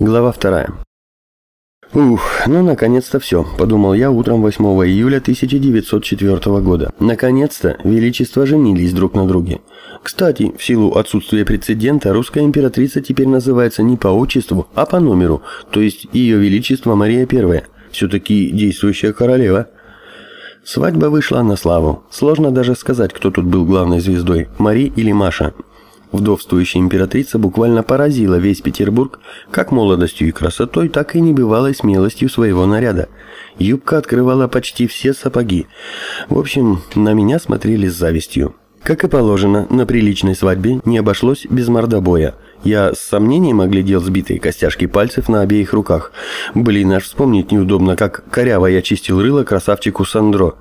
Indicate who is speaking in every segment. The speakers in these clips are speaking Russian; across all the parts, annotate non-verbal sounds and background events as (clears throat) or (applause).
Speaker 1: Глава вторая. Ух, ну наконец-то все, подумал я утром 8 июля 1904 года. Наконец-то Величество женились друг на друге. Кстати, в силу отсутствия прецедента, русская императрица теперь называется не по отчеству, а по номеру, то есть Ее Величество Мария I. Все-таки действующая королева. Свадьба вышла на славу. Сложно даже сказать, кто тут был главной звездой, Мари или Маша. Вдовствующая императрица буквально поразила весь Петербург как молодостью и красотой, так и небывалой смелостью своего наряда. Юбка открывала почти все сапоги. В общем, на меня смотрели с завистью. Как и положено, на приличной свадьбе не обошлось без мордобоя. Я с сомнением оглядел сбитые костяшки пальцев на обеих руках. Блин, аж вспомнить неудобно, как коряво я чистил рыло красавчику Сандро.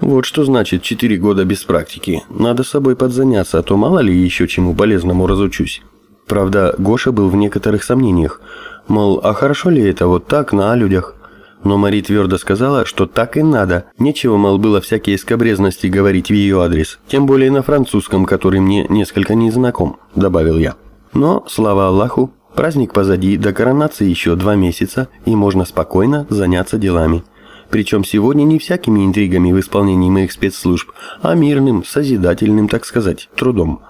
Speaker 1: Вот что значит четыре года без практики. Надо собой подзаняться, а то мало ли еще чему полезному разучусь. Правда, Гоша был в некоторых сомнениях. Мол, а хорошо ли это вот так на людях? Но Мари твердо сказала, что так и надо. Нечего, мол, было всякие скобрезности говорить в ее адрес. Тем более на французском, который мне несколько не знаком, добавил я. Но, слава Аллаху, праздник позади, до коронации еще два месяца, и можно спокойно заняться делами. Причем сегодня не всякими интригами в исполнении моих спецслужб, а мирным, созидательным, так сказать, трудом.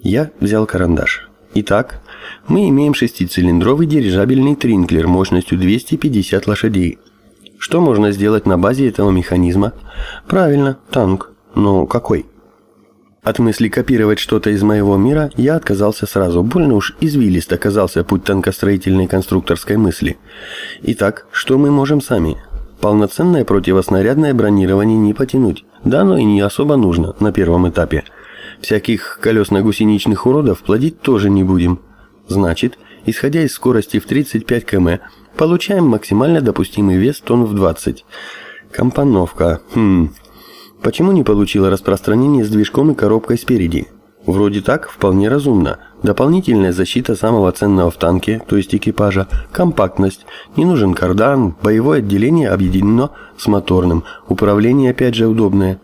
Speaker 1: Я взял карандаш. Итак, мы имеем шестицилиндровый дирижабельный тринклер мощностью 250 лошадей. Что можно сделать на базе этого механизма? Правильно, танк. Но какой? От мысли копировать что-то из моего мира я отказался сразу, больно уж извилист оказался путь танкостроительной конструкторской мысли. Итак, что мы можем сами? Полноценное противоснарядное бронирование не потянуть, да оно и не особо нужно на первом этапе. Всяких колесно-гусеничных уродов плодить тоже не будем. Значит, исходя из скорости в 35 км, получаем максимально допустимый вес тонн в 20. Компоновка. Хм, Почему не получила распространение с движком и коробкой спереди? Вроде так, вполне разумно. Дополнительная защита самого ценного в танке, то есть экипажа, компактность, не нужен кардан, боевое отделение объединено с моторным, управление опять же удобное.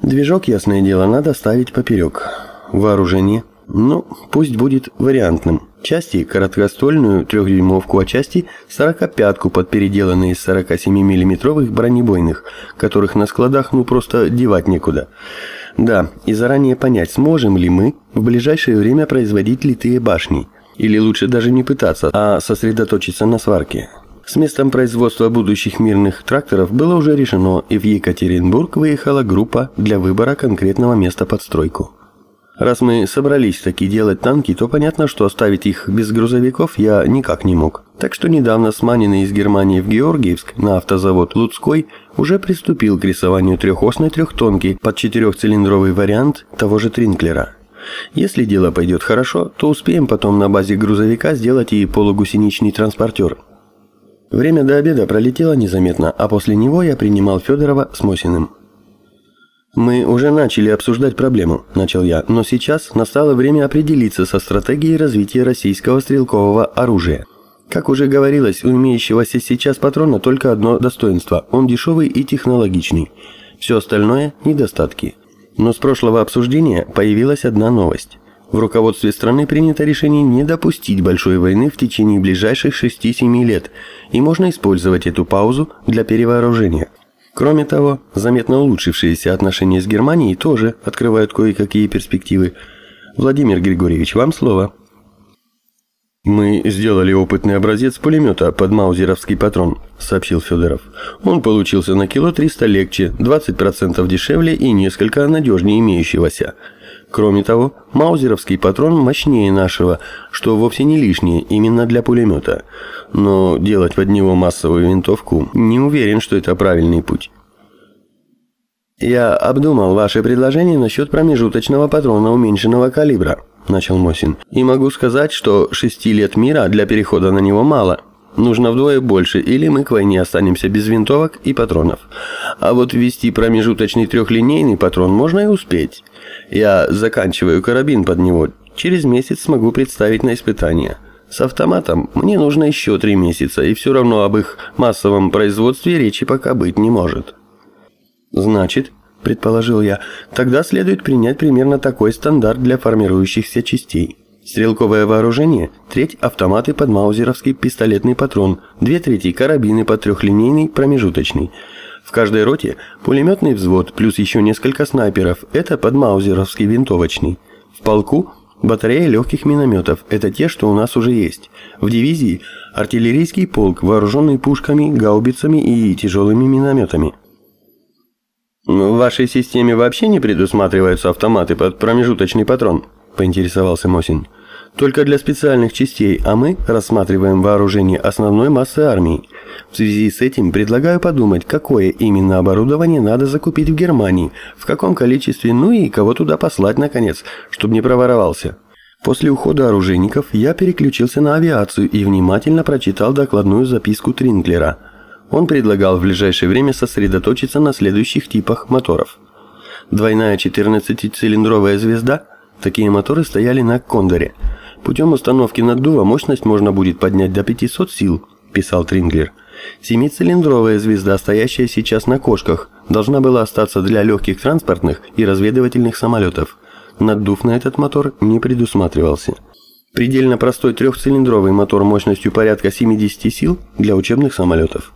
Speaker 1: Движок, ясное дело, надо ставить поперек. Вооружение – ну, пусть будет вариантным. Части короткоствольную трехдюймовку, а части 45-ку под переделанные из 47 миллиметровых бронебойных, которых на складах ну просто девать некуда. Да, и заранее понять, сможем ли мы в ближайшее время производить литые башни. Или лучше даже не пытаться, а сосредоточиться на сварке. С местом производства будущих мирных тракторов было уже решено, и в Екатеринбург выехала группа для выбора конкретного места под стройку. Раз мы собрались таки делать танки, то понятно, что оставить их без грузовиков я никак не мог. Так что недавно сманенный из Германии в Георгиевск на автозавод Луцкой уже приступил к рисованию трехосной трехтонки под четырехцилиндровый вариант того же Тринклера. Если дело пойдет хорошо, то успеем потом на базе грузовика сделать и полугусеничный транспортер. Время до обеда пролетело незаметно, а после него я принимал Федорова с Мосиным. «Мы уже начали обсуждать проблему», – начал я, – «но сейчас настало время определиться со стратегией развития российского стрелкового оружия». Как уже говорилось, у имеющегося сейчас патрона только одно достоинство – он дешевый и технологичный. Все остальное – недостатки. Но с прошлого обсуждения появилась одна новость. В руководстве страны принято решение не допустить большой войны в течение ближайших 6-7 лет, и можно использовать эту паузу для перевооружения – Кроме того, заметно улучшившиеся отношения с Германией тоже открывают кое-какие перспективы. Владимир Григорьевич, вам слово. «Мы сделали опытный образец пулемета под маузеровский патрон», – сообщил Федоров. «Он получился на кило 300 легче, 20% дешевле и несколько надежнее имеющегося. Кроме того, маузеровский патрон мощнее нашего, что вовсе не лишнее именно для пулемета но делать под него массовую винтовку не уверен, что это правильный путь. «Я обдумал ваше предложение насчет промежуточного патрона уменьшенного калибра», – начал Мосин. «И могу сказать, что шести лет мира для перехода на него мало. Нужно вдвое больше, или мы к войне останемся без винтовок и патронов. А вот ввести промежуточный трехлинейный патрон можно и успеть. Я заканчиваю карабин под него. Через месяц смогу представить на испытание. С автоматом мне нужно еще три месяца, и все равно об их массовом производстве речи пока быть не может. Значит, предположил я, тогда следует принять примерно такой стандарт для формирующихся частей. Стрелковое вооружение – треть автоматы под маузеровский пистолетный патрон, две трети карабины под трехлинейный промежуточный. В каждой роте пулеметный взвод плюс еще несколько снайперов – это под маузеровский винтовочный. В полку – батарея легких минометов – это те, что у нас уже есть. В дивизии – артиллерийский полк, вооруженный пушками, гаубицами и тяжелыми минометами. «В вашей системе вообще не предусматриваются автоматы под промежуточный патрон?» – поинтересовался Мосин. Только для специальных частей, а мы рассматриваем вооружение основной массы армии. В связи с этим предлагаю подумать, какое именно оборудование надо закупить в Германии, в каком количестве, ну и кого туда послать, наконец, чтобы не проворовался. После ухода оружейников я переключился на авиацию и внимательно прочитал докладную записку Тринклера. Он предлагал в ближайшее время сосредоточиться на следующих типах моторов. Двойная 14-цилиндровая «Звезда» – такие моторы стояли на «Кондоре». Путем установки наддува мощность можно будет поднять до 500 сил, писал Тринглер. Семицилиндровая звезда, стоящая сейчас на кошках, должна была остаться для легких транспортных и разведывательных самолетов. Наддув на этот мотор не предусматривался. Предельно простой трехцилиндровый мотор мощностью порядка 70 сил для учебных самолетов.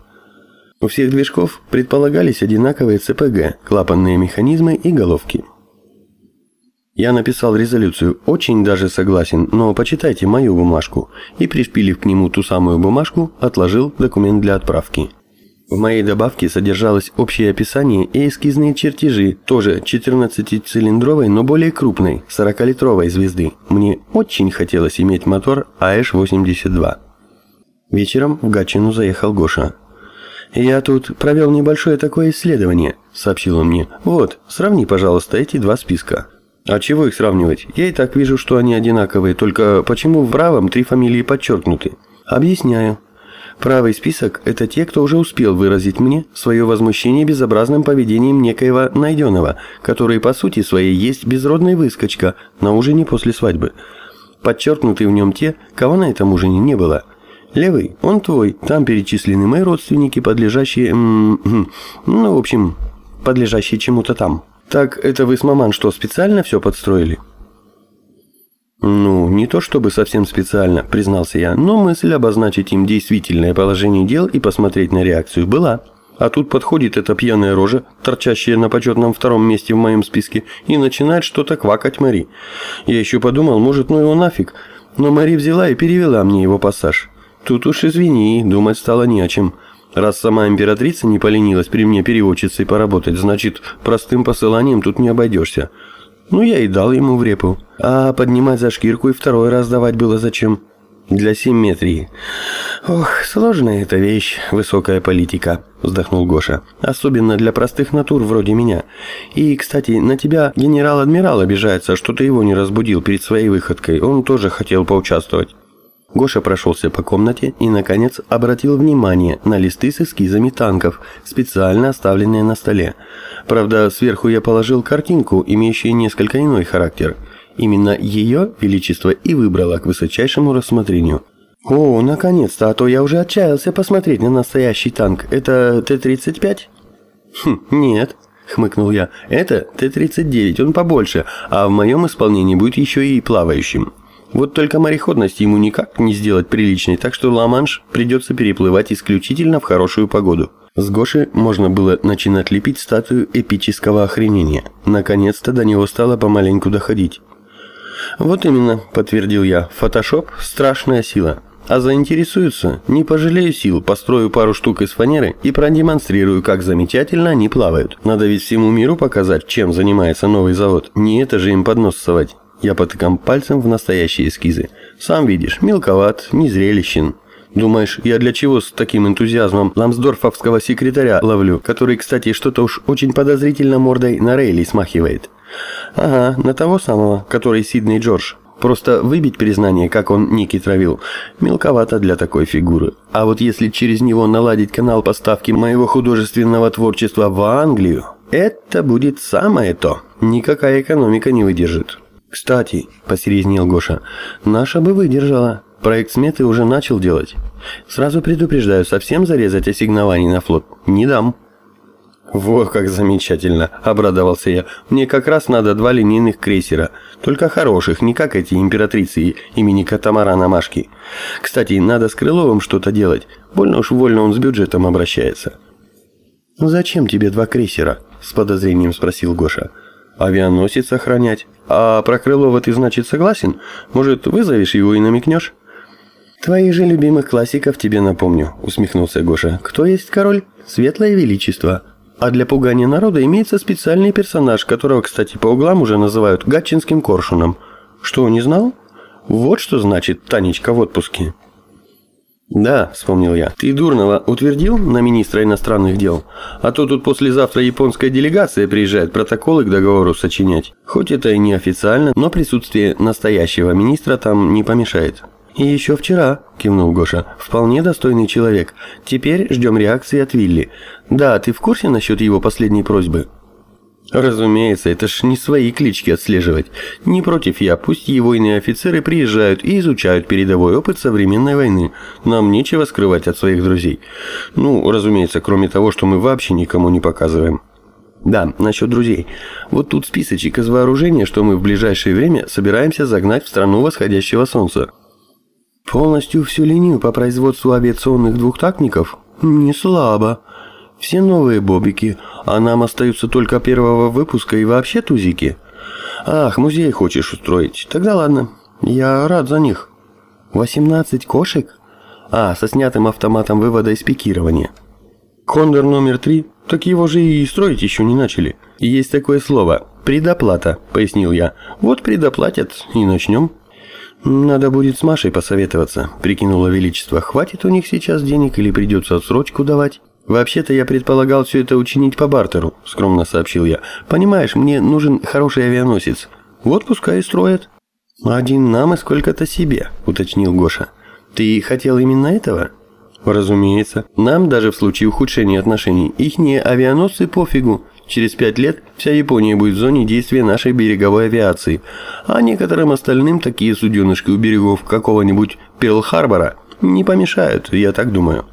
Speaker 1: У всех движков предполагались одинаковые ЦПГ, клапанные механизмы и головки. Я написал резолюцию, очень даже согласен, но почитайте мою бумажку. И пришпилив к нему ту самую бумажку, отложил документ для отправки. В моей добавке содержалось общее описание и эскизные чертежи, тоже 14-цилиндровой, но более крупной, 40-литровой звезды. Мне очень хотелось иметь мотор АЭШ-82. Вечером в Гатчину заехал Гоша. «Я тут провел небольшое такое исследование», — сообщил он мне. «Вот, сравни, пожалуйста, эти два списка». А чего их сравнивать? Я и так вижу, что они одинаковые, только почему в правом три фамилии подчеркнуты? Объясняю. Правый список – это те, кто уже успел выразить мне свое возмущение безобразным поведением некоего найденного, который по сути своей есть безродная выскочка на ужине после свадьбы. Подчеркнуты в нем те, кого на этом ужине не было. Левый, он твой, там перечислены мои родственники, подлежащие... (clears throat) ну, в общем, подлежащие чему-то там. «Так это вы с маман что, специально все подстроили?» «Ну, не то чтобы совсем специально», — признался я, «но мысль обозначить им действительное положение дел и посмотреть на реакцию была. А тут подходит эта пьяная рожа, торчащая на почетном втором месте в моем списке, и начинает что-то квакать Мари. Я еще подумал, может, ну его нафиг, но Мари взяла и перевела мне его пассаж. Тут уж извини, думать стало не о чем». Раз сама императрица не поленилась при мне переводчицей поработать, значит, простым посыланием тут не обойдешься. Ну, я и дал ему в репу. А поднимать за шкирку и второй раз давать было зачем? Для симметрии. Ох, сложная эта вещь, высокая политика, вздохнул Гоша. Особенно для простых натур вроде меня. И, кстати, на тебя генерал-адмирал обижается, что ты его не разбудил перед своей выходкой. Он тоже хотел поучаствовать. Гоша прошелся по комнате и, наконец, обратил внимание на листы с эскизами танков, специально оставленные на столе. Правда, сверху я положил картинку, имеющую несколько иной характер. Именно ее Величество и выбрало к высочайшему рассмотрению. «О, наконец-то, а то я уже отчаялся посмотреть на настоящий танк. Это Т-35?» «Хм, нет», — хмыкнул я. «Это Т-39, он побольше, а в моем исполнении будет еще и плавающим». Вот только мореходность ему никак не сделать приличной, так что Ла-Манш придется переплывать исключительно в хорошую погоду. С Гоши можно было начинать лепить статую эпического охренения. Наконец-то до него стало помаленьку доходить. «Вот именно», — подтвердил я, — «фотошоп — страшная сила. А заинтересуются, не пожалею сил, построю пару штук из фанеры и продемонстрирую, как замечательно они плавают. Надо ведь всему миру показать, чем занимается новый завод. Не это же им под нос совать». Я потыкам пальцем в настоящие эскизы. Сам видишь, мелковат, незрелищен. Думаешь, я для чего с таким энтузиазмом ламсдорфовского секретаря ловлю, который, кстати, что-то уж очень подозрительно мордой на Рейли смахивает? Ага, на того самого, который Сидней Джордж. Просто выбить признание, как он Ники травил, мелковато для такой фигуры. А вот если через него наладить канал поставки моего художественного творчества в Англию, это будет самое то. Никакая экономика не выдержит. «Кстати», – посерьезнел Гоша, – «наша бы выдержала. Проект сметы уже начал делать. Сразу предупреждаю, совсем зарезать ассигнований на флот не дам». «Вот как замечательно!» – обрадовался я. «Мне как раз надо два линейных крейсера. Только хороших, не как эти императрицы имени Катамарана Машки. Кстати, надо с Крыловым что-то делать. Больно уж вольно он с бюджетом обращается». «Ну зачем тебе два крейсера?» – с подозрением спросил Гоша. «Авианосец охранять. А про Крылова ты, значит, согласен? Может, вызовешь его и намекнешь?» «Твоих же любимых классиков тебе напомню», — усмехнулся Гоша. «Кто есть король? Светлое Величество. А для пугания народа имеется специальный персонаж, которого, кстати, по углам уже называют Гатчинским коршуном. Что, не знал? Вот что значит Танечка в отпуске. «Да», — вспомнил я, — «ты Дурного утвердил на министра иностранных дел? А то тут послезавтра японская делегация приезжает протоколы к договору сочинять. Хоть это и не официально, но присутствие настоящего министра там не помешает». «И еще вчера», – кивнул Гоша, – «вполне достойный человек. Теперь ждем реакции от Вилли. Да, ты в курсе насчет его последней просьбы?» «Разумеется, это ж не свои клички отслеживать. Не против я, пусть его иные офицеры приезжают и изучают передовой опыт современной войны. Нам нечего скрывать от своих друзей. Ну, разумеется, кроме того, что мы вообще никому не показываем». Да, насчет друзей. Вот тут списочек из вооружения, что мы в ближайшее время собираемся загнать в страну восходящего солнца. Полностью всю линию по производству авиационных двухтактников? Не слабо. Все новые бобики, а нам остаются только первого выпуска и вообще тузики. Ах, музей хочешь устроить? Тогда ладно, я рад за них. 18 кошек? А, со снятым автоматом вывода и спикирования. Кондор номер три? Так его же и строить еще не начали. Есть такое слово «предоплата», пояснил я. Вот предоплатят и начнем. «Надо будет с Машей посоветоваться», — прикинуло Величество. «Хватит у них сейчас денег или придется отсрочку давать?» «Вообще-то я предполагал все это учинить по бартеру», — скромно сообщил я. «Понимаешь, мне нужен хороший авианосец. Вот пускай и строят». «Один нам и сколько-то себе», — уточнил Гоша. «Ты хотел именно этого?» «Разумеется. Нам даже в случае ухудшения отношений ихние авианосцы пофигу. Через пять лет вся Япония будет в зоне действия нашей береговой авиации, а некоторым остальным такие суденышки у берегов какого-нибудь Перл-Харбора не помешают, я так думаю.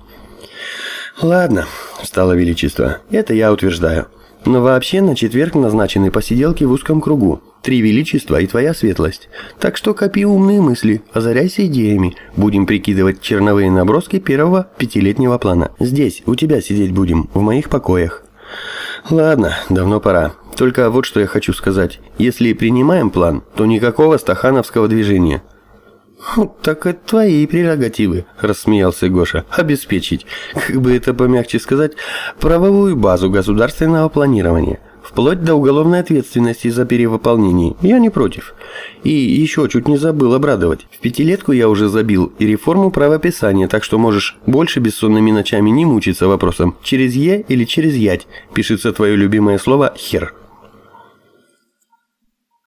Speaker 1: «Ладно», — встало Величество, — «это я утверждаю. Но вообще на четверг назначены посиделки в узком кругу. Три величества и твоя светлость. Так что копи умные мысли, озаряйся идеями. Будем прикидывать черновые наброски первого пятилетнего плана. Здесь, у тебя сидеть будем, в моих покоях. Ладно, давно пора. Только вот что я хочу сказать. Если принимаем план, то никакого стахановского движения. «Так это твои прерогативы», – рассмеялся Гоша. «Обеспечить, как бы это помягче сказать, правовую базу государственного планирования, вплоть до уголовной ответственности за перевыполнение. Я не против. И еще чуть не забыл обрадовать. В пятилетку я уже забил и реформу правописания, так что можешь больше бессонными ночами не мучиться вопросом, через «е» или через «ять» пишется твое любимое слово «хер».